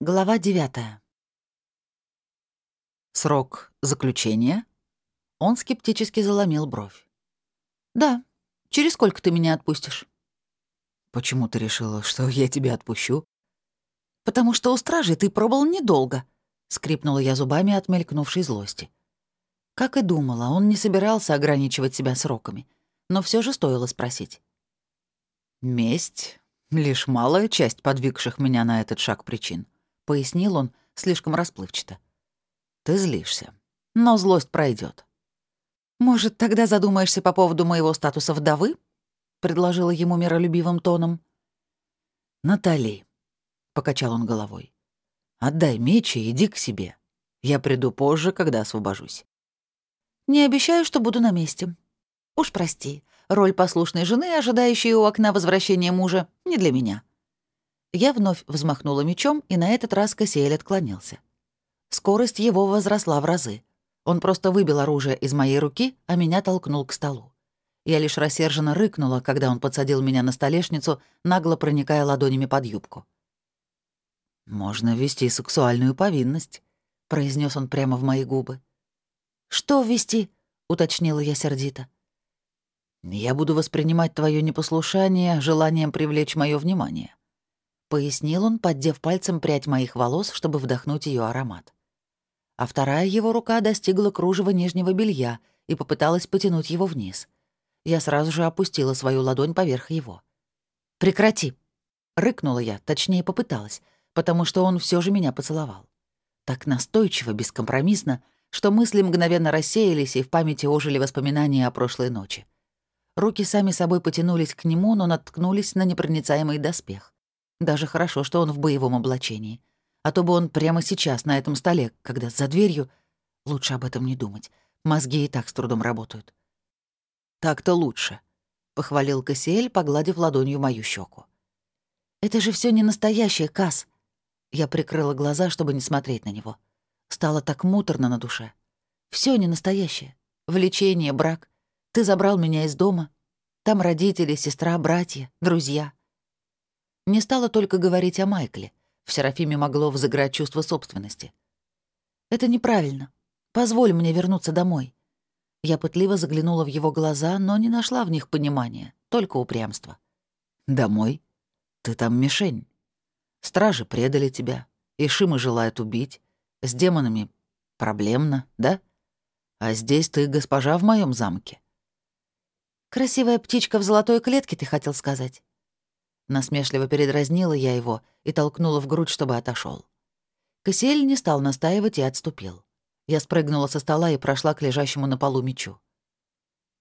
Глава девятая. Срок заключения? Он скептически заломил бровь. «Да. Через сколько ты меня отпустишь?» «Почему ты решила, что я тебя отпущу?» «Потому что у стражи ты пробыл недолго», — скрипнула я зубами от мелькнувшей злости. Как и думала, он не собирался ограничивать себя сроками, но все же стоило спросить. «Месть — лишь малая часть подвигших меня на этот шаг причин», — пояснил он слишком расплывчато. «Ты злишься, но злость пройдет. «Может, тогда задумаешься по поводу моего статуса вдовы?» — предложила ему миролюбивым тоном. «Натали», — покачал он головой, — «отдай меч и иди к себе. Я приду позже, когда освобожусь». «Не обещаю, что буду на месте. Уж прости, роль послушной жены, ожидающей у окна возвращения мужа, не для меня». Я вновь взмахнула мечом, и на этот раз Кассиэль отклонился. Скорость его возросла в разы. Он просто выбил оружие из моей руки, а меня толкнул к столу. Я лишь рассерженно рыкнула, когда он подсадил меня на столешницу, нагло проникая ладонями под юбку. «Можно вести сексуальную повинность», — произнес он прямо в мои губы. «Что ввести?» — уточнила я сердито. «Я буду воспринимать твое непослушание желанием привлечь мое внимание», — пояснил он, поддев пальцем прядь моих волос, чтобы вдохнуть ее аромат а вторая его рука достигла кружева нижнего белья и попыталась потянуть его вниз. Я сразу же опустила свою ладонь поверх его. «Прекрати!» — рыкнула я, точнее попыталась, потому что он все же меня поцеловал. Так настойчиво, бескомпромиссно, что мысли мгновенно рассеялись и в памяти ожили воспоминания о прошлой ночи. Руки сами собой потянулись к нему, но наткнулись на непроницаемый доспех. Даже хорошо, что он в боевом облачении а то бы он прямо сейчас на этом столе, когда за дверью... Лучше об этом не думать. Мозги и так с трудом работают. «Так-то лучше», — похвалил Кассиэль, погладив ладонью мою щеку. «Это же все не настоящее, Кас. Я прикрыла глаза, чтобы не смотреть на него. Стало так муторно на душе. Все не настоящее. Влечение, брак. Ты забрал меня из дома. Там родители, сестра, братья, друзья. Не стала только говорить о Майкле. В Серафиме могло взыграть чувство собственности. «Это неправильно. Позволь мне вернуться домой». Я пытливо заглянула в его глаза, но не нашла в них понимания, только упрямство. «Домой? Ты там мишень. Стражи предали тебя, и Шимы желают убить. С демонами проблемно, да? А здесь ты госпожа в моем замке». «Красивая птичка в золотой клетке, ты хотел сказать?» Насмешливо передразнила я его и толкнула в грудь, чтобы отошел. Кассиэль не стал настаивать и отступил. Я спрыгнула со стола и прошла к лежащему на полу мечу.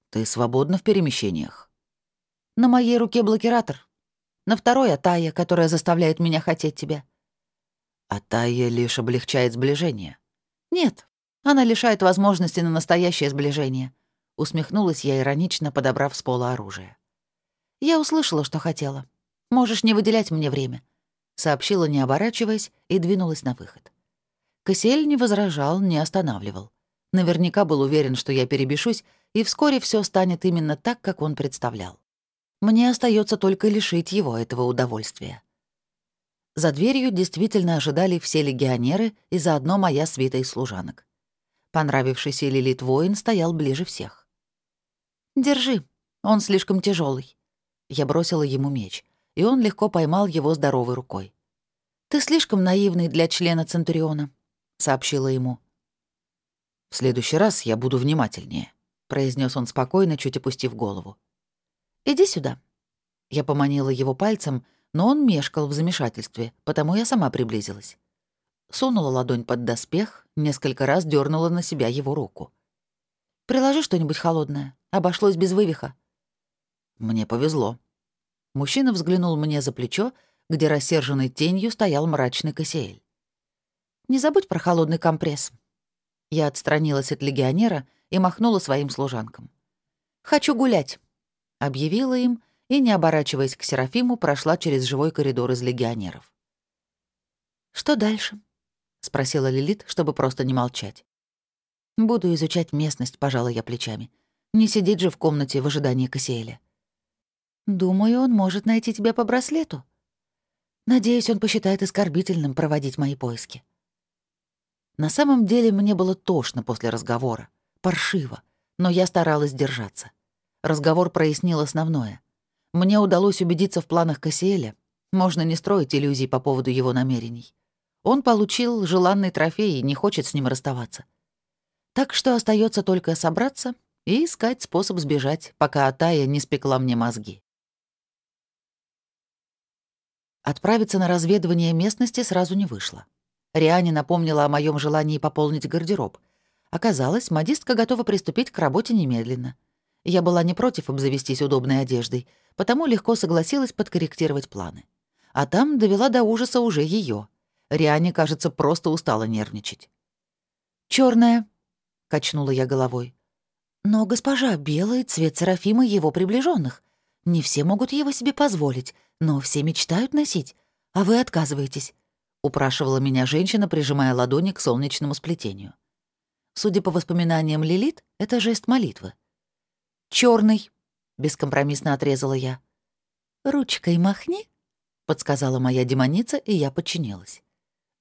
«Ты свободна в перемещениях?» «На моей руке блокиратор. На второй — Атая, которая заставляет меня хотеть тебя». «Атая лишь облегчает сближение». «Нет, она лишает возможности на настоящее сближение», — усмехнулась я иронично, подобрав с пола оружие. «Я услышала, что хотела. Можешь не выделять мне время», — сообщила, не оборачиваясь, и двинулась на выход. Кассиэль не возражал, не останавливал. Наверняка был уверен, что я перебешусь, и вскоре все станет именно так, как он представлял. Мне остается только лишить его этого удовольствия. За дверью действительно ожидали все легионеры и заодно моя свита из служанок. Понравившийся Лилит воин стоял ближе всех. «Держи, он слишком тяжелый. Я бросила ему меч и он легко поймал его здоровой рукой. «Ты слишком наивный для члена Центуриона», — сообщила ему. «В следующий раз я буду внимательнее», — произнес он спокойно, чуть опустив голову. «Иди сюда». Я поманила его пальцем, но он мешкал в замешательстве, потому я сама приблизилась. Сунула ладонь под доспех, несколько раз дернула на себя его руку. «Приложи что-нибудь холодное. Обошлось без вывиха». «Мне повезло», Мужчина взглянул мне за плечо, где рассерженной тенью стоял мрачный Кассиэль. «Не забудь про холодный компресс». Я отстранилась от легионера и махнула своим служанкам. «Хочу гулять», — объявила им и, не оборачиваясь к Серафиму, прошла через живой коридор из легионеров. «Что дальше?» — спросила Лилит, чтобы просто не молчать. «Буду изучать местность», — пожала я плечами. «Не сидеть же в комнате в ожидании Кассиэля». «Думаю, он может найти тебя по браслету». Надеюсь, он посчитает оскорбительным проводить мои поиски. На самом деле мне было тошно после разговора, паршиво, но я старалась держаться. Разговор прояснил основное. Мне удалось убедиться в планах Кассиэля. Можно не строить иллюзий по поводу его намерений. Он получил желанный трофей и не хочет с ним расставаться. Так что остается только собраться и искать способ сбежать, пока Атая не спекла мне мозги. Отправиться на разведывание местности сразу не вышло. Риане напомнила о моем желании пополнить гардероб. Оказалось, модистка готова приступить к работе немедленно. Я была не против обзавестись удобной одеждой, потому легко согласилась подкорректировать планы. А там довела до ужаса уже ее. Риане, кажется, просто устала нервничать. Черная, качнула я головой. «Но, госпожа, белый — цвет Серафима его приближенных. Не все могут его себе позволить, но все мечтают носить, а вы отказываетесь», — упрашивала меня женщина, прижимая ладони к солнечному сплетению. Судя по воспоминаниям Лилит, это жест молитвы. Черный, бескомпромиссно отрезала я. «Ручкой махни», — подсказала моя демоница, и я подчинилась.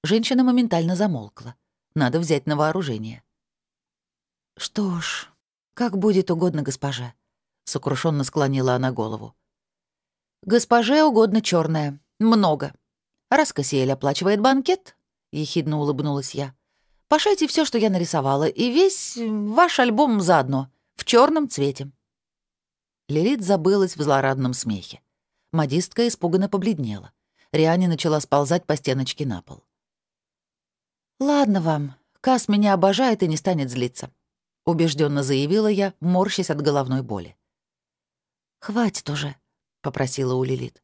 Женщина моментально замолкла. Надо взять на вооружение. «Что ж, как будет угодно госпоже», — сокрушенно склонила она голову. «Госпоже угодно черное. Много. Раз оплачивает банкет», — ехидно улыбнулась я, — «пошайте все, что я нарисовала, и весь ваш альбом заодно, в черном цвете». Лилит забылась в злорадном смехе. Модистка испуганно побледнела. Риане начала сползать по стеночке на пол. «Ладно вам, Кас меня обожает и не станет злиться», — убежденно заявила я, морщась от головной боли. «Хватит уже», — попросила у Лилит.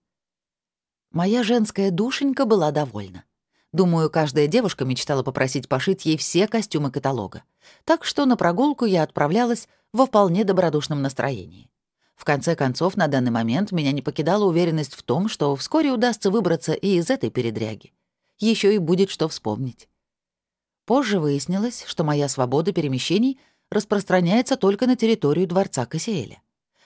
Моя женская душенька была довольна. Думаю, каждая девушка мечтала попросить пошить ей все костюмы каталога. Так что на прогулку я отправлялась во вполне добродушном настроении. В конце концов, на данный момент меня не покидала уверенность в том, что вскоре удастся выбраться и из этой передряги. Еще и будет что вспомнить. Позже выяснилось, что моя свобода перемещений распространяется только на территорию дворца Кассиэля.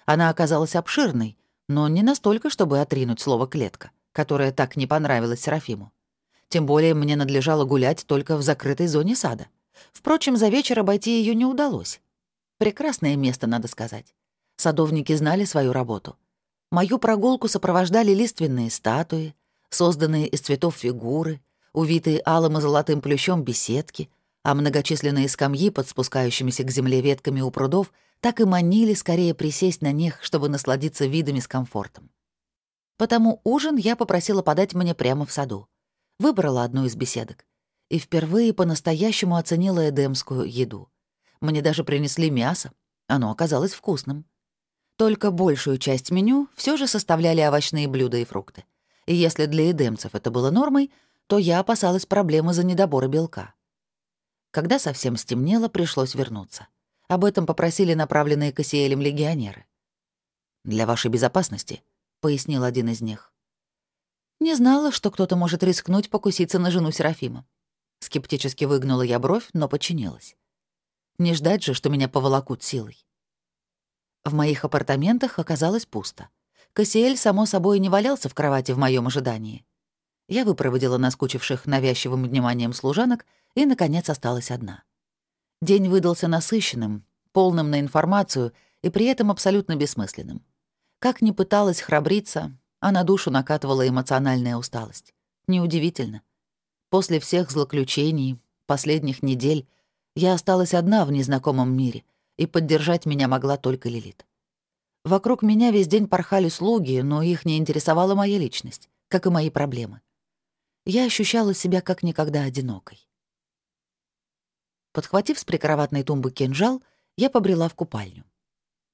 Она оказалась обширной, но не настолько, чтобы отринуть слово «клетка», которое так не понравилось Серафиму. Тем более мне надлежало гулять только в закрытой зоне сада. Впрочем, за вечер обойти ее не удалось. Прекрасное место, надо сказать. Садовники знали свою работу. Мою прогулку сопровождали лиственные статуи, созданные из цветов фигуры, увитые алым и золотым плющом беседки, а многочисленные скамьи под спускающимися к земле ветками у прудов так и манили скорее присесть на них, чтобы насладиться видами с комфортом. Потому ужин я попросила подать мне прямо в саду. Выбрала одну из беседок. И впервые по-настоящему оценила эдемскую еду. Мне даже принесли мясо. Оно оказалось вкусным. Только большую часть меню все же составляли овощные блюда и фрукты. И если для эдемцев это было нормой, то я опасалась проблемы за недобора белка. Когда совсем стемнело, пришлось вернуться. Об этом попросили направленные Кассиэлем легионеры. «Для вашей безопасности», — пояснил один из них. Не знала, что кто-то может рискнуть покуситься на жену Серафима. Скептически выгнула я бровь, но подчинилась. Не ждать же, что меня поволокут силой. В моих апартаментах оказалось пусто. Кассиэль, само собой, не валялся в кровати в моем ожидании. Я выпроводила наскучивших навязчивым вниманием служанок и, наконец, осталась одна. День выдался насыщенным, полным на информацию и при этом абсолютно бессмысленным. Как ни пыталась храбриться, а на душу накатывала эмоциональная усталость. Неудивительно. После всех злоключений, последних недель, я осталась одна в незнакомом мире — и поддержать меня могла только Лилит. Вокруг меня весь день порхали слуги, но их не интересовала моя личность, как и мои проблемы. Я ощущала себя как никогда одинокой. Подхватив с прикроватной тумбы кинжал, я побрела в купальню.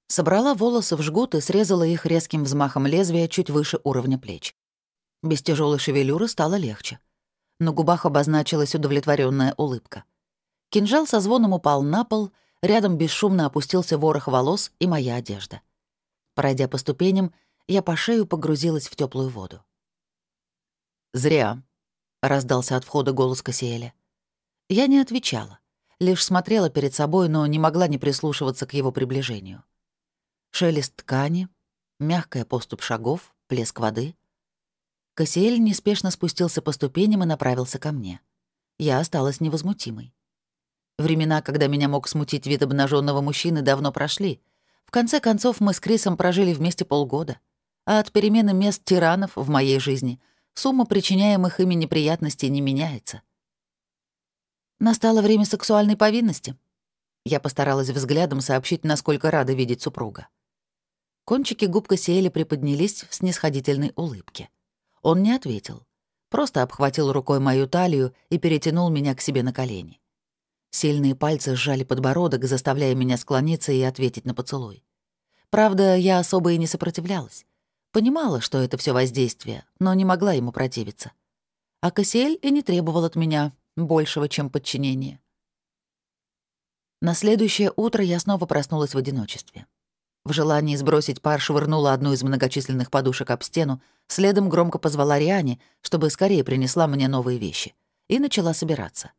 Собрала волосы в жгут и срезала их резким взмахом лезвия чуть выше уровня плеч. Без тяжелой шевелюры стало легче. На губах обозначилась удовлетворенная улыбка. Кинжал со звоном упал на пол — Рядом бесшумно опустился ворох волос и моя одежда. Пройдя по ступеням, я по шею погрузилась в теплую воду. «Зря», — раздался от входа голос Кассиэля. Я не отвечала, лишь смотрела перед собой, но не могла не прислушиваться к его приближению. Шелест ткани, мягкая поступ шагов, плеск воды. Кассиэль неспешно спустился по ступеням и направился ко мне. Я осталась невозмутимой. Времена, когда меня мог смутить вид обнаженного мужчины, давно прошли. В конце концов, мы с Крисом прожили вместе полгода. А от перемены мест тиранов в моей жизни сумма причиняемых ими неприятностей не меняется. Настало время сексуальной повинности. Я постаралась взглядом сообщить, насколько рада видеть супруга. Кончики губ Кассиэля приподнялись в снисходительной улыбке. Он не ответил. Просто обхватил рукой мою талию и перетянул меня к себе на колени. Сильные пальцы сжали подбородок, заставляя меня склониться и ответить на поцелуй. Правда, я особо и не сопротивлялась. Понимала, что это все воздействие, но не могла ему противиться. А Кассиэль и не требовал от меня большего, чем подчинение. На следующее утро я снова проснулась в одиночестве. В желании сбросить пар швырнула одну из многочисленных подушек об стену, следом громко позвала Риане, чтобы скорее принесла мне новые вещи, и начала собираться.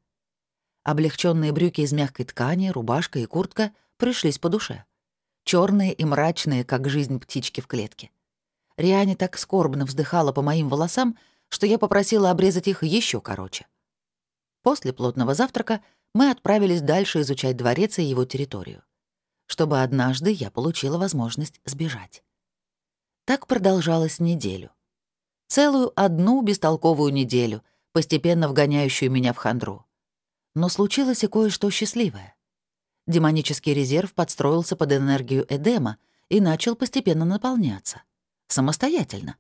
Облегченные брюки из мягкой ткани, рубашка и куртка пришлись по душе. черные и мрачные, как жизнь птички в клетке. Риане так скорбно вздыхала по моим волосам, что я попросила обрезать их еще короче. После плотного завтрака мы отправились дальше изучать дворец и его территорию чтобы однажды я получила возможность сбежать. Так продолжалось неделю. Целую одну бестолковую неделю, постепенно вгоняющую меня в хандру. Но случилось и кое-что счастливое. Демонический резерв подстроился под энергию Эдема и начал постепенно наполняться. Самостоятельно.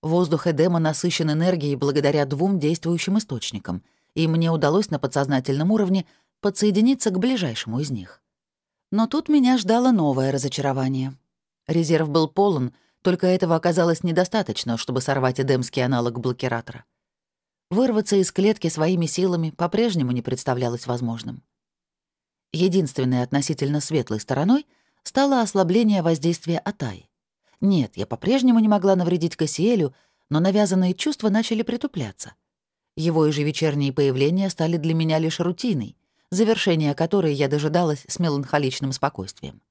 Воздух Эдема насыщен энергией благодаря двум действующим источникам, и мне удалось на подсознательном уровне подсоединиться к ближайшему из них. Но тут меня ждало новое разочарование. Резерв был полон, только этого оказалось недостаточно, чтобы сорвать эдемский аналог блокиратора. Вырваться из клетки своими силами по-прежнему не представлялось возможным. Единственной относительно светлой стороной стало ослабление воздействия Атай. Нет, я по-прежнему не могла навредить Кассиэлю, но навязанные чувства начали притупляться. Его ежевечерние появления стали для меня лишь рутиной, завершения которой я дожидалась с меланхоличным спокойствием.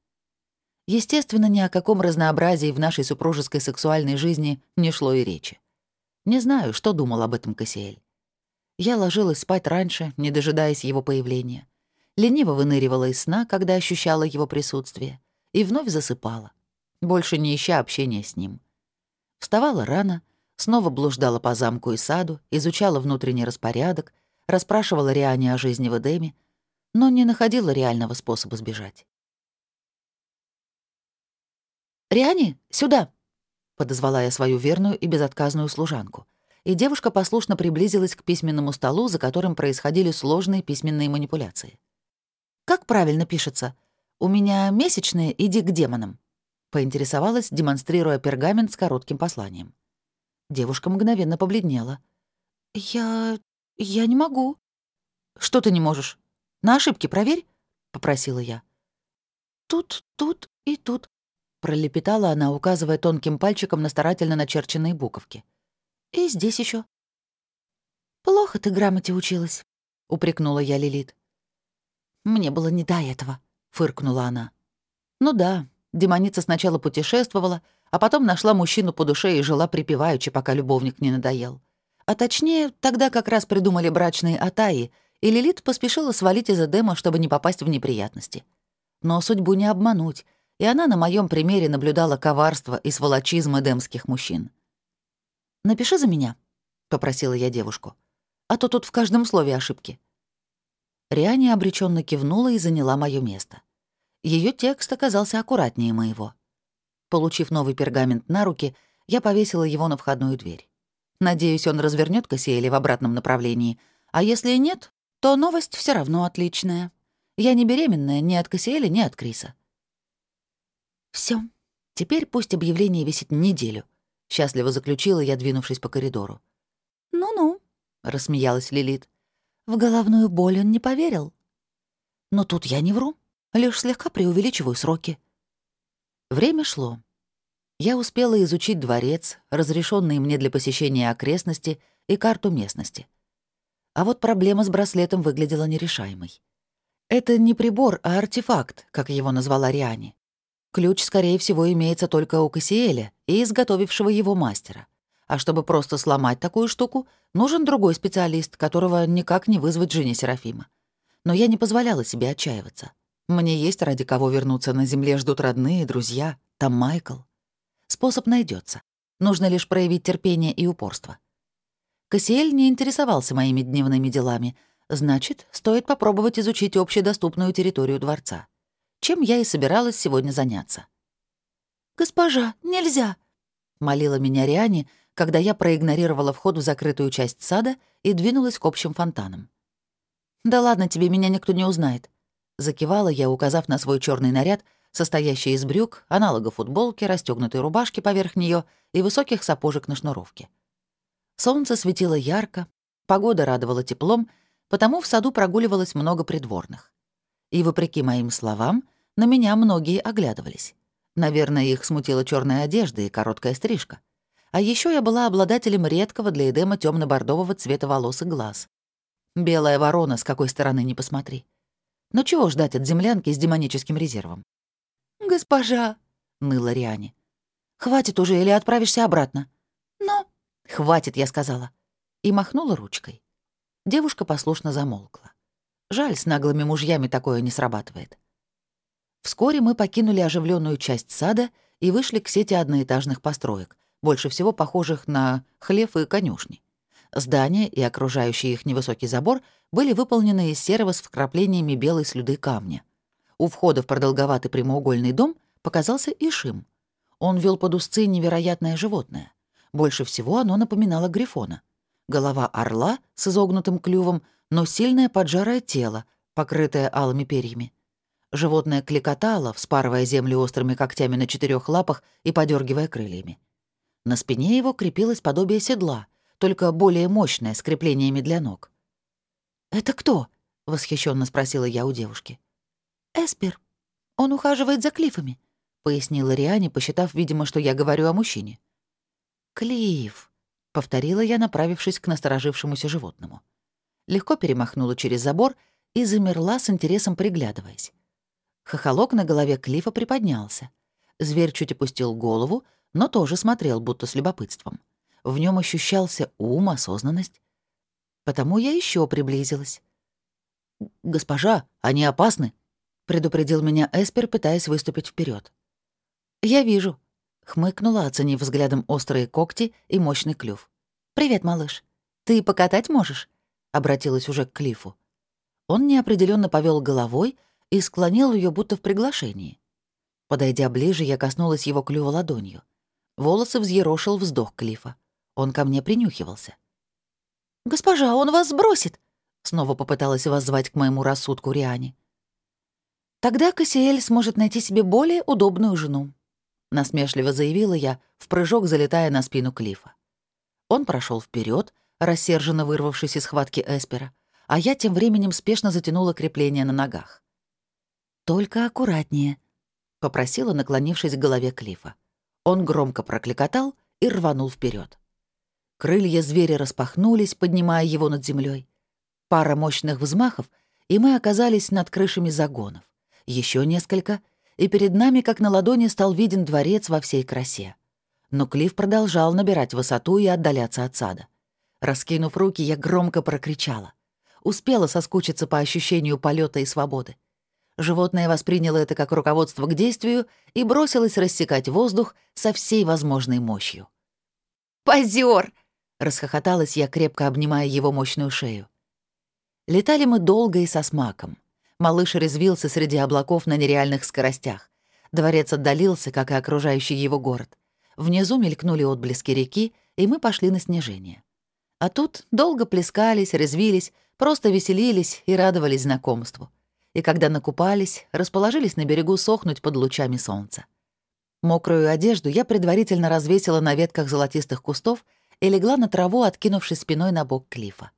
Естественно, ни о каком разнообразии в нашей супружеской сексуальной жизни не шло и речи. Не знаю, что думал об этом Кассиэль. Я ложилась спать раньше, не дожидаясь его появления. Лениво выныривала из сна, когда ощущала его присутствие, и вновь засыпала, больше не ища общения с ним. Вставала рано, снова блуждала по замку и саду, изучала внутренний распорядок, расспрашивала Риане о жизни в Эдеме, но не находила реального способа сбежать. «Риани, сюда!» — подозвала я свою верную и безотказную служанку, и девушка послушно приблизилась к письменному столу, за которым происходили сложные письменные манипуляции. «Как правильно пишется? У меня месячные, иди к демонам», — поинтересовалась, демонстрируя пергамент с коротким посланием. Девушка мгновенно побледнела. «Я... я не могу». «Что ты не можешь?» На ошибки проверь», — попросила я. «Тут, тут и тут», — пролепетала она, указывая тонким пальчиком на старательно начерченные буковки. «И здесь еще. «Плохо ты грамоте училась», — упрекнула я Лилит. «Мне было не до этого», — фыркнула она. «Ну да, демоница сначала путешествовала, а потом нашла мужчину по душе и жила припеваючи, пока любовник не надоел. А точнее, тогда как раз придумали брачные атаи, и Лилит поспешила свалить из Эдема, чтобы не попасть в неприятности. Но судьбу не обмануть, и она на моем примере наблюдала коварство и сволочизм эдемских мужчин. «Напиши за меня», — попросила я девушку. «А то тут в каждом слове ошибки». Риане обреченно кивнула и заняла мое место. Ее текст оказался аккуратнее моего. Получив новый пергамент на руки, я повесила его на входную дверь. Надеюсь, он развернет Кассиэля в обратном направлении, а если нет, то новость все равно отличная. Я не беременная ни от Кассиэля, ни от Криса. Все. Теперь пусть объявление висит неделю», — счастливо заключила я, двинувшись по коридору. «Ну-ну», — рассмеялась Лилит. «В головную боль он не поверил». «Но тут я не вру, лишь слегка преувеличиваю сроки». Время шло. Я успела изучить дворец, разрешенные мне для посещения окрестности и карту местности — а вот проблема с браслетом выглядела нерешаемой. Это не прибор, а артефакт, как его назвала Риане. Ключ, скорее всего, имеется только у Кассиэля и изготовившего его мастера. А чтобы просто сломать такую штуку, нужен другой специалист, которого никак не вызвать жене Серафима. Но я не позволяла себе отчаиваться. Мне есть ради кого вернуться на земле, ждут родные, друзья, там Майкл. Способ найдется. Нужно лишь проявить терпение и упорство. Кассиэль не интересовался моими дневными делами, значит, стоит попробовать изучить общедоступную территорию дворца. Чем я и собиралась сегодня заняться. «Госпожа, нельзя!» — молила меня Риане, когда я проигнорировала вход в закрытую часть сада и двинулась к общим фонтанам. «Да ладно тебе, меня никто не узнает», — закивала я, указав на свой черный наряд, состоящий из брюк, аналога футболки, расстёгнутой рубашки поверх нее и высоких сапожек на шнуровке. Солнце светило ярко, погода радовала теплом, потому в саду прогуливалось много придворных. И, вопреки моим словам, на меня многие оглядывались. Наверное, их смутила черная одежда и короткая стрижка. А еще я была обладателем редкого для Эдема темно бордового цвета волос и глаз. Белая ворона, с какой стороны не посмотри. Но чего ждать от землянки с демоническим резервом? «Госпожа!» — ныла Риане. «Хватит уже или отправишься обратно?» «Но...» «Хватит», — я сказала. И махнула ручкой. Девушка послушно замолкла. Жаль, с наглыми мужьями такое не срабатывает. Вскоре мы покинули оживленную часть сада и вышли к сети одноэтажных построек, больше всего похожих на хлев и конюшни. Здания и окружающий их невысокий забор были выполнены из серого с вкраплениями белой слюды камня. У входа в продолговатый прямоугольный дом показался Ишим. Он вел под узцы невероятное животное. Больше всего оно напоминало грифона. Голова орла с изогнутым клювом, но сильное поджарое тело, покрытое алыми перьями. Животное кликотало, вспарывая землю острыми когтями на четырех лапах и подергивая крыльями. На спине его крепилось подобие седла, только более мощное, с креплениями для ног. «Это кто?» — восхищенно спросила я у девушки. «Эспер. Он ухаживает за клифами», — пояснила Риане, посчитав, видимо, что я говорю о мужчине. «Клифф», — повторила я, направившись к насторожившемуся животному. Легко перемахнула через забор и замерла с интересом, приглядываясь. Хохолок на голове Клифа приподнялся. Зверь чуть опустил голову, но тоже смотрел, будто с любопытством. В нем ощущался ум, осознанность. Потому я еще приблизилась. «Госпожа, они опасны», — предупредил меня Эспер, пытаясь выступить вперед. «Я вижу», — хмыкнула, оценив взглядом острые когти и мощный клюв. «Привет, малыш. Ты покатать можешь?» — обратилась уже к Клифу. Он неопределенно повел головой, — и склонил ее будто в приглашении. Подойдя ближе, я коснулась его клюва ладонью. Волосы взъерошил вздох Клифа. Он ко мне принюхивался. «Госпожа, он вас сбросит!» Снова попыталась воззвать к моему рассудку Риане. «Тогда Кассиэль сможет найти себе более удобную жену», — насмешливо заявила я, в прыжок залетая на спину Клифа. Он прошел вперед, рассерженно вырвавшись из схватки Эспера, а я тем временем спешно затянула крепление на ногах. «Только аккуратнее», — попросила, наклонившись к голове Клифа. Он громко прокликотал и рванул вперед. Крылья зверя распахнулись, поднимая его над землей. Пара мощных взмахов, и мы оказались над крышами загонов. Еще несколько, и перед нами, как на ладони, стал виден дворец во всей красе. Но Клифф продолжал набирать высоту и отдаляться от сада. Раскинув руки, я громко прокричала. Успела соскучиться по ощущению полета и свободы. Животное восприняло это как руководство к действию и бросилось рассекать воздух со всей возможной мощью. «Позёр!» — расхохоталась я, крепко обнимая его мощную шею. Летали мы долго и со смаком. Малыш резвился среди облаков на нереальных скоростях. Дворец отдалился, как и окружающий его город. Внизу мелькнули отблески реки, и мы пошли на снижение. А тут долго плескались, резвились, просто веселились и радовались знакомству и когда накупались, расположились на берегу сохнуть под лучами солнца. Мокрую одежду я предварительно развесила на ветках золотистых кустов и легла на траву, откинувшись спиной на бок клифа.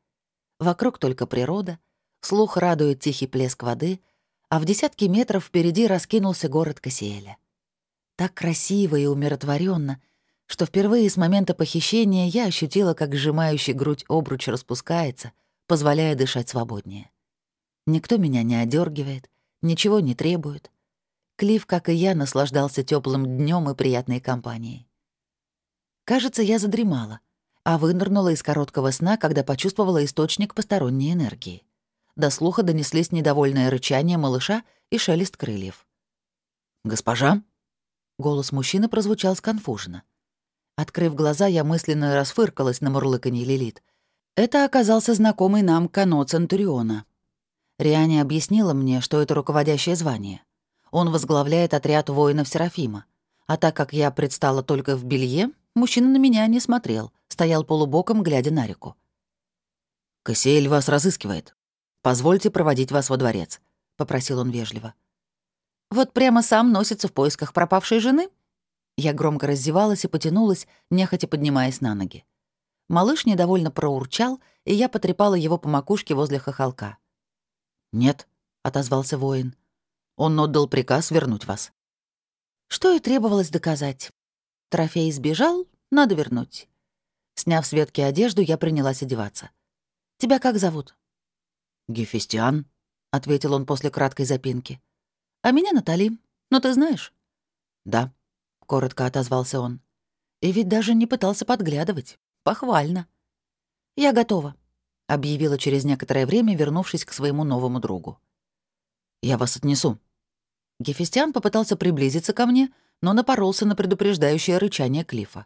Вокруг только природа, слух радует тихий плеск воды, а в десятки метров впереди раскинулся город Кассиэля. Так красиво и умиротворенно, что впервые с момента похищения я ощутила, как сжимающий грудь обруч распускается, позволяя дышать свободнее. Никто меня не одергивает, ничего не требует. Клифф, как и я, наслаждался теплым днем и приятной компанией. Кажется, я задремала, а вынырнула из короткого сна, когда почувствовала источник посторонней энергии. До слуха донеслись недовольное рычание малыша и шелест крыльев. «Госпожа?» Голос мужчины прозвучал сконфуженно. Открыв глаза, я мысленно расфыркалась на мурлыканье Лилит. Это оказался знакомый нам Кано Центуриона. Риане объяснила мне, что это руководящее звание. Он возглавляет отряд воинов Серафима. А так как я предстала только в белье, мужчина на меня не смотрел, стоял полубоком, глядя на реку. «Кассиэль вас разыскивает. Позвольте проводить вас во дворец», — попросил он вежливо. «Вот прямо сам носится в поисках пропавшей жены?» Я громко раздевалась и потянулась, нехотя поднимаясь на ноги. Малыш недовольно проурчал, и я потрепала его по макушке возле хохолка. «Нет», — отозвался воин. «Он отдал приказ вернуть вас». Что и требовалось доказать. Трофей сбежал, надо вернуть. Сняв с ветки одежду, я принялась одеваться. «Тебя как зовут?» «Гефестиан», — ответил он после краткой запинки. «А меня Натали. Ну, ты знаешь?» «Да», — коротко отозвался он. И ведь даже не пытался подглядывать. Похвально. «Я готова», — объявила через некоторое время, вернувшись к своему новому другу. «Я вас отнесу». Гефестиан попытался приблизиться ко мне, но напоролся на предупреждающее рычание Клифа.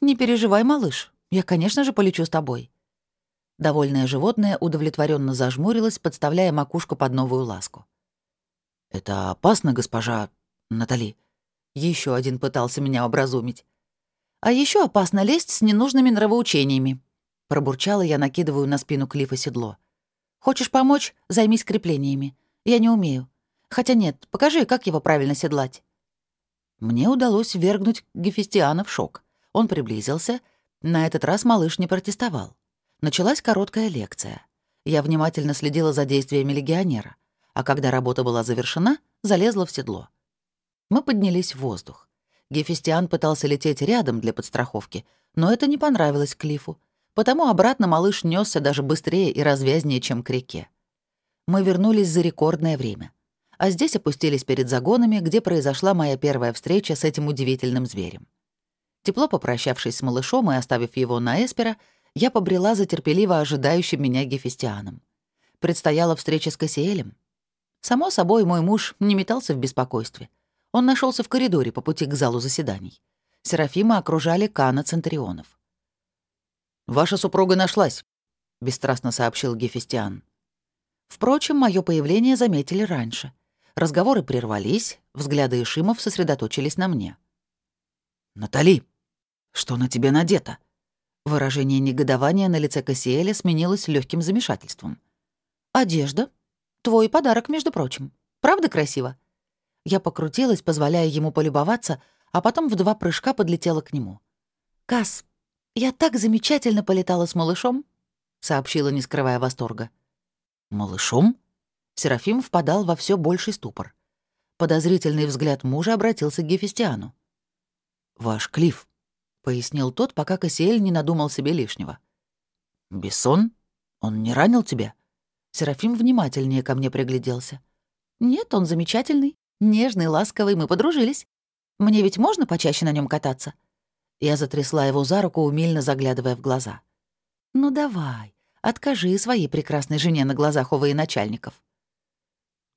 «Не переживай, малыш, я, конечно же, полечу с тобой». Довольное животное удовлетворенно зажмурилось, подставляя макушку под новую ласку. «Это опасно, госпожа Натали?» Еще один пытался меня образумить. «А еще опасно лезть с ненужными нравоучениями», — пробурчала я, накидываю на спину Клифа седло. «Хочешь помочь? Займись креплениями. Я не умею. Хотя нет, покажи, как его правильно седлать». Мне удалось вергнуть Гефестиана в шок. Он приблизился. На этот раз малыш не протестовал. Началась короткая лекция. Я внимательно следила за действиями легионера, а когда работа была завершена, залезла в седло. Мы поднялись в воздух. Гефестиан пытался лететь рядом для подстраховки, но это не понравилось Клифу, потому обратно малыш несся даже быстрее и развязнее, чем к реке. Мы вернулись за рекордное время. А здесь опустились перед загонами, где произошла моя первая встреча с этим удивительным зверем. Тепло попрощавшись с малышом и оставив его на Эспера, я побрела за терпеливо ожидающим меня Гефестианом. Предстояла встреча с Кассиэлем. Само собой, мой муж не метался в беспокойстве. Он нашелся в коридоре по пути к залу заседаний. Серафима окружали Кана Центрионов. «Ваша супруга нашлась», — бесстрастно сообщил Гефестиан. Впрочем, мое появление заметили раньше. Разговоры прервались, взгляды Ишимов сосредоточились на мне. «Натали, что на тебе надето?» Выражение негодования на лице Кассиэля сменилось легким замешательством. «Одежда. Твой подарок, между прочим. Правда красиво?» Я покрутилась, позволяя ему полюбоваться, а потом в два прыжка подлетела к нему. «Касс, я так замечательно полетала с малышом», — сообщила, не скрывая восторга. «Малышом?» Серафим впадал во все больший ступор. Подозрительный взгляд мужа обратился к Гефестиану. «Ваш Клифф», — пояснил тот, пока Кассиэль не надумал себе лишнего. «Бессон? Он не ранил тебя?» Серафим внимательнее ко мне пригляделся. «Нет, он замечательный, нежный, ласковый, мы подружились. Мне ведь можно почаще на нем кататься?» Я затрясла его за руку, умильно заглядывая в глаза. «Ну давай, откажи своей прекрасной жене на глазах у военачальников».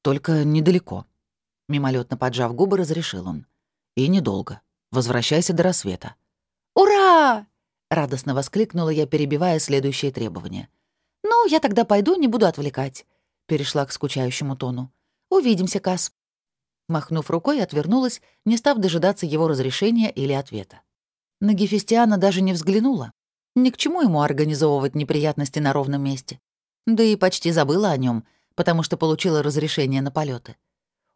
«Только недалеко», — мимолетно поджав губы, разрешил он. «И недолго. Возвращайся до рассвета». «Ура!» — радостно воскликнула я, перебивая следующее требование. «Ну, я тогда пойду, не буду отвлекать», — перешла к скучающему тону. «Увидимся, Кас». Махнув рукой, отвернулась, не став дожидаться его разрешения или ответа. На Гефестиана даже не взглянула. Ни к чему ему организовывать неприятности на ровном месте. Да и почти забыла о нем, потому что получила разрешение на полеты.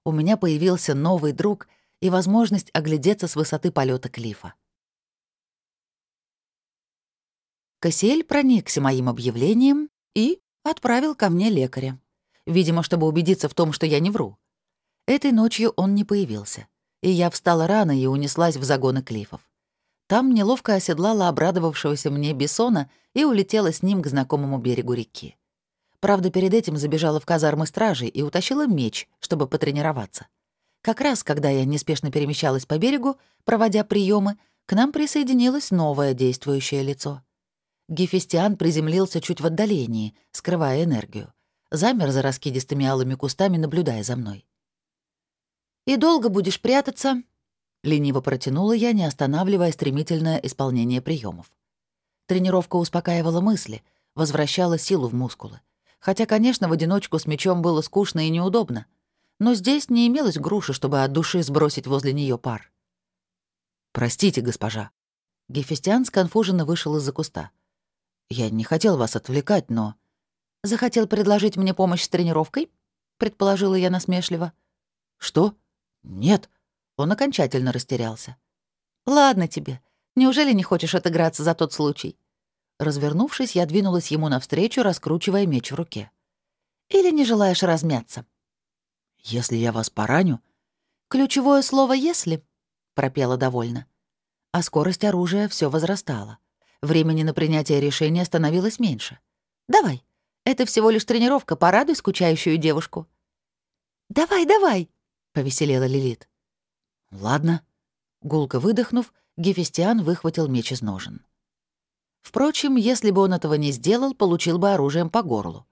У меня появился новый друг и возможность оглядеться с высоты полета клифа. Кассиэль проникся моим объявлением и отправил ко мне лекаря. Видимо, чтобы убедиться в том, что я не вру. Этой ночью он не появился, и я встала рано и унеслась в загоны клифов. Там неловко оседлала обрадовавшегося мне Бессона и улетела с ним к знакомому берегу реки. Правда, перед этим забежала в казармы стражи и утащила меч, чтобы потренироваться. Как раз, когда я неспешно перемещалась по берегу, проводя приемы, к нам присоединилось новое действующее лицо. Гефестиан приземлился чуть в отдалении, скрывая энергию. Замер за раскидистыми алыми кустами, наблюдая за мной. «И долго будешь прятаться?» — лениво протянула я, не останавливая стремительное исполнение приемов. Тренировка успокаивала мысли, возвращала силу в мускулы. Хотя, конечно, в одиночку с мечом было скучно и неудобно. Но здесь не имелось груши, чтобы от души сбросить возле нее пар. «Простите, госпожа». Гефестиан сконфуженно вышел из-за куста. «Я не хотел вас отвлекать, но...» «Захотел предложить мне помощь с тренировкой?» — предположила я насмешливо. «Что? Нет». Он окончательно растерялся. «Ладно тебе. Неужели не хочешь отыграться за тот случай? Развернувшись, я двинулась ему навстречу, раскручивая меч в руке. «Или не желаешь размяться?» «Если я вас пораню...» «Ключевое слово «если», — пропела довольно. А скорость оружия все возрастала. Времени на принятие решения становилось меньше. «Давай. Это всего лишь тренировка, порадуй скучающую девушку». «Давай, давай», — повеселела Лилит. «Ладно». Гулко выдохнув, Гефестиан выхватил меч из ножен. Впрочем, если бы он этого не сделал, получил бы оружием по горлу.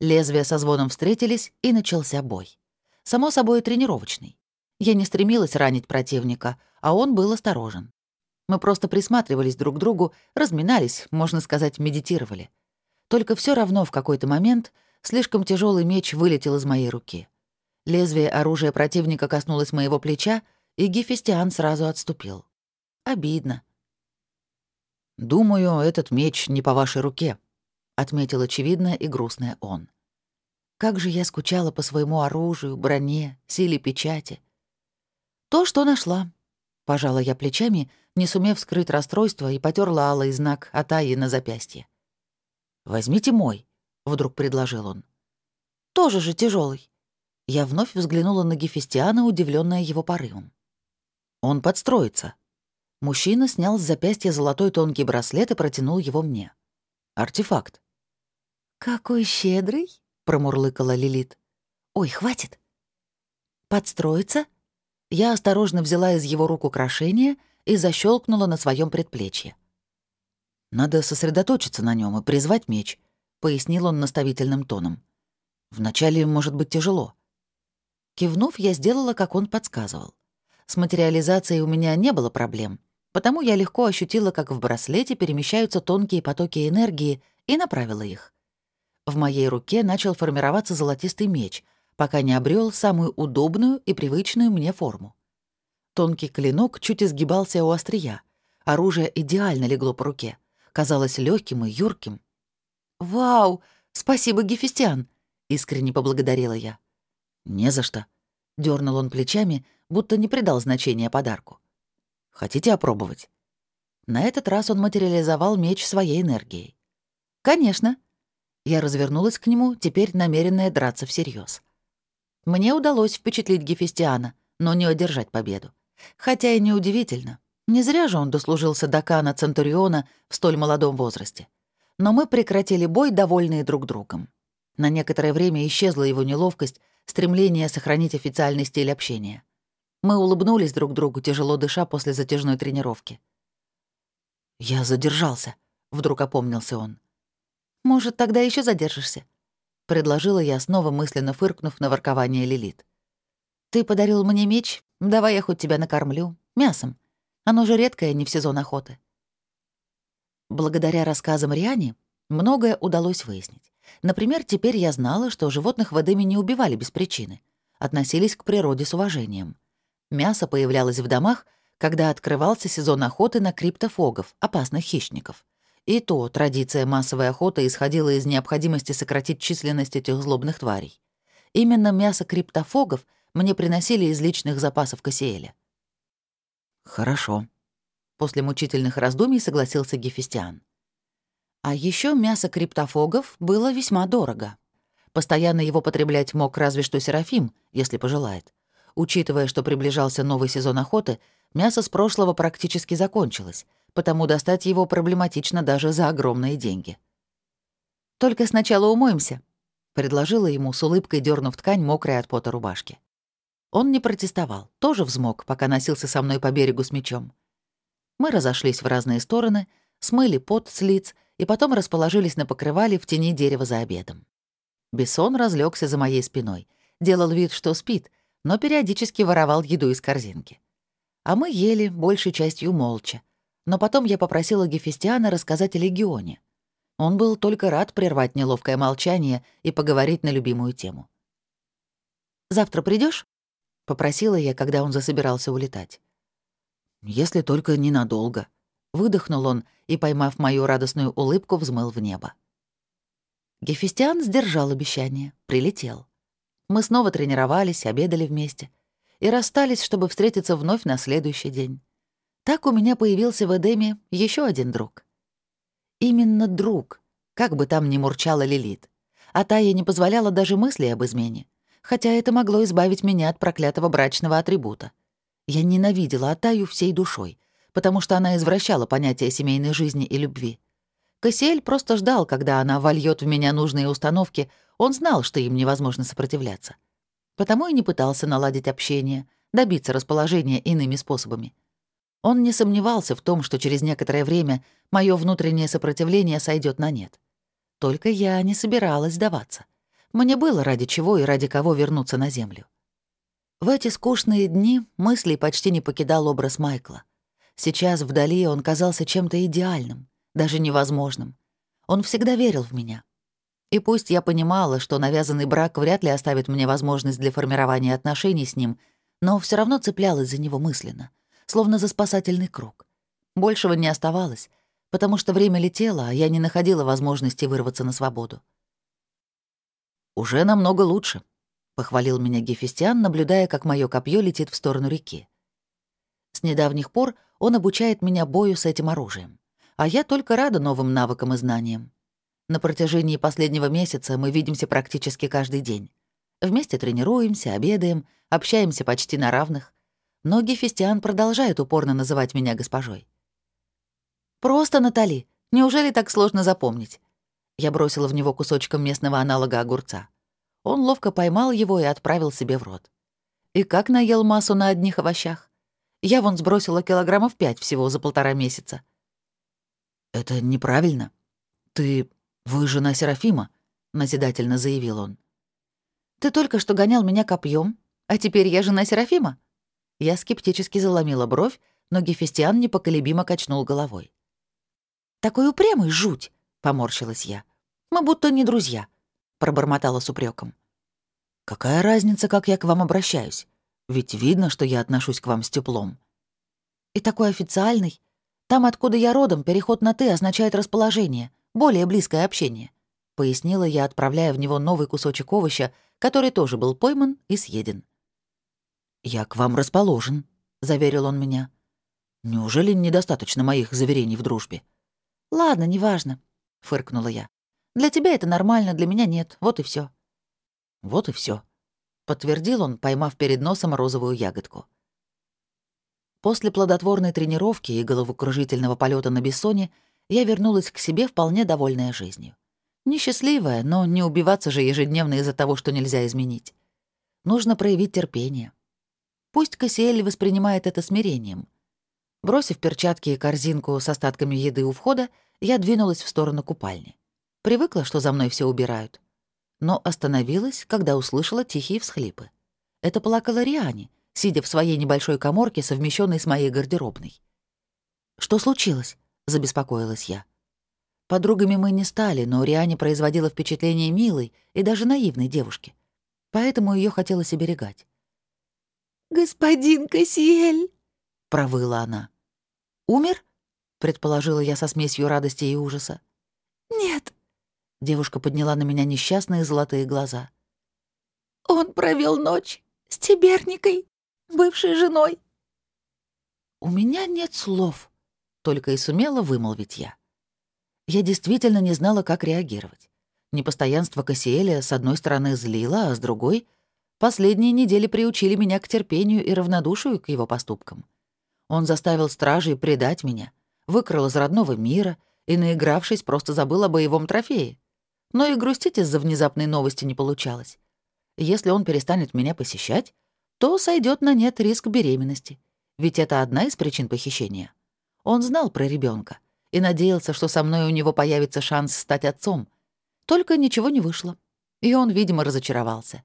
Лезвия со звоном встретились, и начался бой. Само собой, тренировочный. Я не стремилась ранить противника, а он был осторожен. Мы просто присматривались друг к другу, разминались, можно сказать, медитировали. Только все равно в какой-то момент слишком тяжелый меч вылетел из моей руки. Лезвие оружия противника коснулось моего плеча, и Гефестиан сразу отступил. Обидно. «Думаю, этот меч не по вашей руке», — отметил очевидное и грустное он. «Как же я скучала по своему оружию, броне, силе печати». «То, что нашла», — пожала я плечами, не сумев скрыть расстройство, и потерла алый знак Атаи на запястье. «Возьмите мой», — вдруг предложил он. «Тоже же тяжелый. Я вновь взглянула на Гефестиана, удивленная его порывом. «Он подстроится», Мужчина снял с запястья золотой тонкий браслет и протянул его мне. Артефакт. «Какой щедрый!» — промурлыкала Лилит. «Ой, хватит!» «Подстроиться?» Я осторожно взяла из его рук украшение и защелкнула на своем предплечье. «Надо сосредоточиться на нем и призвать меч», — пояснил он наставительным тоном. «Вначале может быть тяжело». Кивнув, я сделала, как он подсказывал. С материализацией у меня не было проблем. Потому я легко ощутила, как в браслете перемещаются тонкие потоки энергии, и направила их. В моей руке начал формироваться золотистый меч, пока не обрел самую удобную и привычную мне форму. Тонкий клинок чуть изгибался у острия. Оружие идеально легло по руке. Казалось легким и юрким. «Вау! Спасибо, Гефестиан!» — искренне поблагодарила я. «Не за что», — дернул он плечами, будто не придал значения подарку. Хотите опробовать?» На этот раз он материализовал меч своей энергией. «Конечно». Я развернулась к нему, теперь намеренная драться всерьез. Мне удалось впечатлить Гефестиана, но не одержать победу. Хотя и неудивительно. Не зря же он дослужился до Кана Центуриона в столь молодом возрасте. Но мы прекратили бой, довольные друг другом. На некоторое время исчезла его неловкость, стремление сохранить официальный стиль общения. Мы улыбнулись друг другу, тяжело дыша после затяжной тренировки. «Я задержался», — вдруг опомнился он. «Может, тогда еще задержишься?» — предложила я, снова мысленно фыркнув на воркование Лилит. «Ты подарил мне меч, давай я хоть тебя накормлю. Мясом. Оно же редкое, не в сезон охоты». Благодаря рассказам Риане многое удалось выяснить. Например, теперь я знала, что животных в Эдеме не убивали без причины, относились к природе с уважением. Мясо появлялось в домах, когда открывался сезон охоты на криптофогов, опасных хищников. И то традиция массовой охоты исходила из необходимости сократить численность этих злобных тварей. Именно мясо криптофогов мне приносили из личных запасов Кассиэля. «Хорошо», — после мучительных раздумий согласился Гефестиан. А еще мясо криптофогов было весьма дорого. Постоянно его потреблять мог разве что Серафим, если пожелает. Учитывая, что приближался новый сезон охоты, мясо с прошлого практически закончилось, потому достать его проблематично даже за огромные деньги. «Только сначала умоемся», — предложила ему с улыбкой, дернув ткань, мокрой от пота рубашки. Он не протестовал, тоже взмок, пока носился со мной по берегу с мечом. Мы разошлись в разные стороны, смыли пот с лиц и потом расположились на покрывале в тени дерева за обедом. Бессон разлегся за моей спиной, делал вид, что спит, но периодически воровал еду из корзинки. А мы ели, большей частью молча. Но потом я попросила Гефестиана рассказать о легионе. Он был только рад прервать неловкое молчание и поговорить на любимую тему. «Завтра придешь? попросила я, когда он засобирался улетать. «Если только ненадолго», — выдохнул он и, поймав мою радостную улыбку, взмыл в небо. Гефестиан сдержал обещание, прилетел. Мы снова тренировались, обедали вместе и расстались, чтобы встретиться вновь на следующий день. Так у меня появился в Эдеме еще один друг. Именно друг, как бы там ни мурчала Лилит. А Тая не позволяла даже мысли об измене, хотя это могло избавить меня от проклятого брачного атрибута. Я ненавидела Атаю всей душой, потому что она извращала понятие семейной жизни и любви. Кассиэль просто ждал, когда она вольет в меня нужные установки, он знал, что им невозможно сопротивляться. Потому и не пытался наладить общение, добиться расположения иными способами. Он не сомневался в том, что через некоторое время мое внутреннее сопротивление сойдет на нет. Только я не собиралась сдаваться. Мне было ради чего и ради кого вернуться на Землю. В эти скучные дни мысли почти не покидал образ Майкла. Сейчас вдали он казался чем-то идеальным, даже невозможным. Он всегда верил в меня. И пусть я понимала, что навязанный брак вряд ли оставит мне возможность для формирования отношений с ним, но все равно цеплялась за него мысленно, словно за спасательный круг. Большего не оставалось, потому что время летело, а я не находила возможности вырваться на свободу. «Уже намного лучше», — похвалил меня Гефестиан, наблюдая, как мое копье летит в сторону реки. С недавних пор он обучает меня бою с этим оружием а я только рада новым навыкам и знаниям. На протяжении последнего месяца мы видимся практически каждый день. Вместе тренируемся, обедаем, общаемся почти на равных. Но Гефестиан продолжает упорно называть меня госпожой. «Просто Натали. Неужели так сложно запомнить?» Я бросила в него кусочком местного аналога огурца. Он ловко поймал его и отправил себе в рот. И как наел массу на одних овощах? Я вон сбросила килограммов пять всего за полтора месяца. «Это неправильно. Ты... Вы жена Серафима», — назидательно заявил он. «Ты только что гонял меня копьем, а теперь я жена Серафима?» Я скептически заломила бровь, но Гефестиан непоколебимо качнул головой. «Такой упрямый жуть!» — поморщилась я. «Мы будто не друзья», — пробормотала с упреком. «Какая разница, как я к вам обращаюсь? Ведь видно, что я отношусь к вам с теплом». «И такой официальный. Там, откуда я родом, переход на «ты» означает расположение, более близкое общение», — пояснила я, отправляя в него новый кусочек овоща, который тоже был пойман и съеден. «Я к вам расположен», — заверил он меня. «Неужели недостаточно моих заверений в дружбе?» «Ладно, неважно», — фыркнула я. «Для тебя это нормально, для меня нет, вот и все. «Вот и все, подтвердил он, поймав перед носом розовую ягодку. После плодотворной тренировки и головокружительного полета на бессоне я вернулась к себе вполне довольная жизнью. Несчастливая, но не убиваться же ежедневно из-за того, что нельзя изменить. Нужно проявить терпение. Пусть Кассиэль воспринимает это смирением. Бросив перчатки и корзинку с остатками еды у входа, я двинулась в сторону купальни. Привыкла, что за мной все убирают. Но остановилась, когда услышала тихие всхлипы. Это плакала Риани, сидя в своей небольшой коморке, совмещенной с моей гардеробной. «Что случилось?» — забеспокоилась я. Подругами мы не стали, но Риане производила впечатление милой и даже наивной девушки. Поэтому ее хотелось оберегать. «Господин Кассиэль!» — провыла она. «Умер?» — предположила я со смесью радости и ужаса. «Нет». Девушка подняла на меня несчастные золотые глаза. «Он провел ночь с Тиберникой» бывшей женой». «У меня нет слов», — только и сумела вымолвить я. Я действительно не знала, как реагировать. Непостоянство Кассиэля с одной стороны злило, а с другой — последние недели приучили меня к терпению и равнодушию к его поступкам. Он заставил стражей предать меня, выкрал из родного мира и, наигравшись, просто забыл о боевом трофее. Но и грустить из-за внезапной новости не получалось. Если он перестанет меня посещать, то сойдет на нет риск беременности. Ведь это одна из причин похищения. Он знал про ребенка и надеялся, что со мной у него появится шанс стать отцом. Только ничего не вышло, и он, видимо, разочаровался.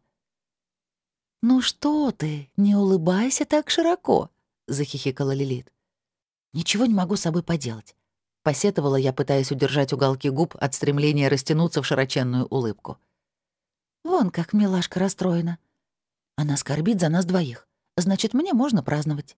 «Ну что ты, не улыбайся так широко», — захихикала Лилит. «Ничего не могу с собой поделать», — посетовала я, пытаясь удержать уголки губ от стремления растянуться в широченную улыбку. «Вон как милашка расстроена. Она скорбит за нас двоих. Значит, мне можно праздновать».